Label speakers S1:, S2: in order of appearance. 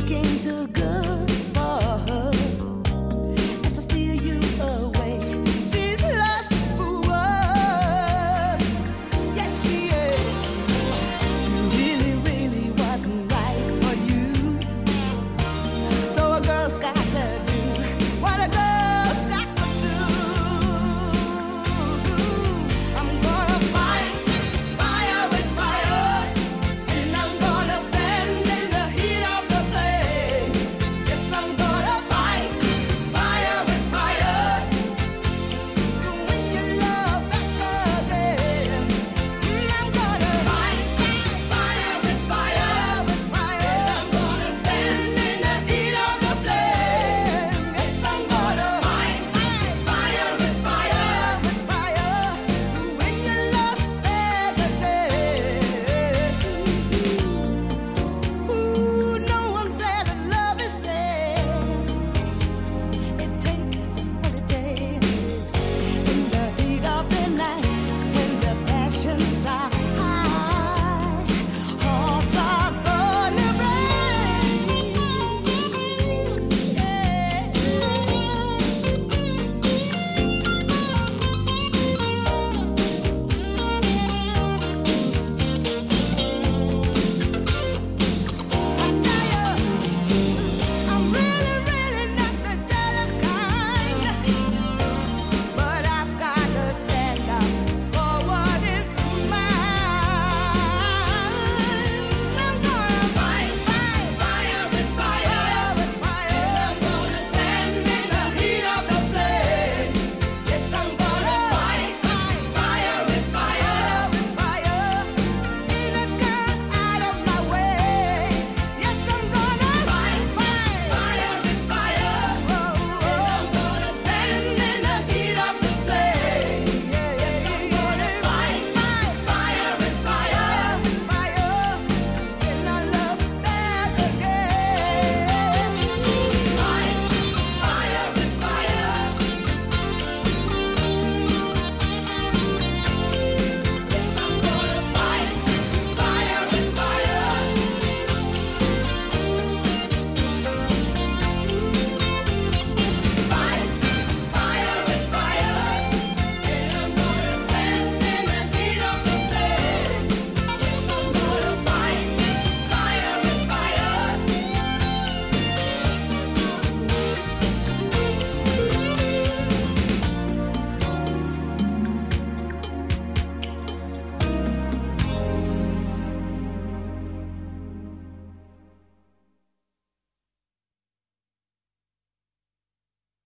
S1: talking to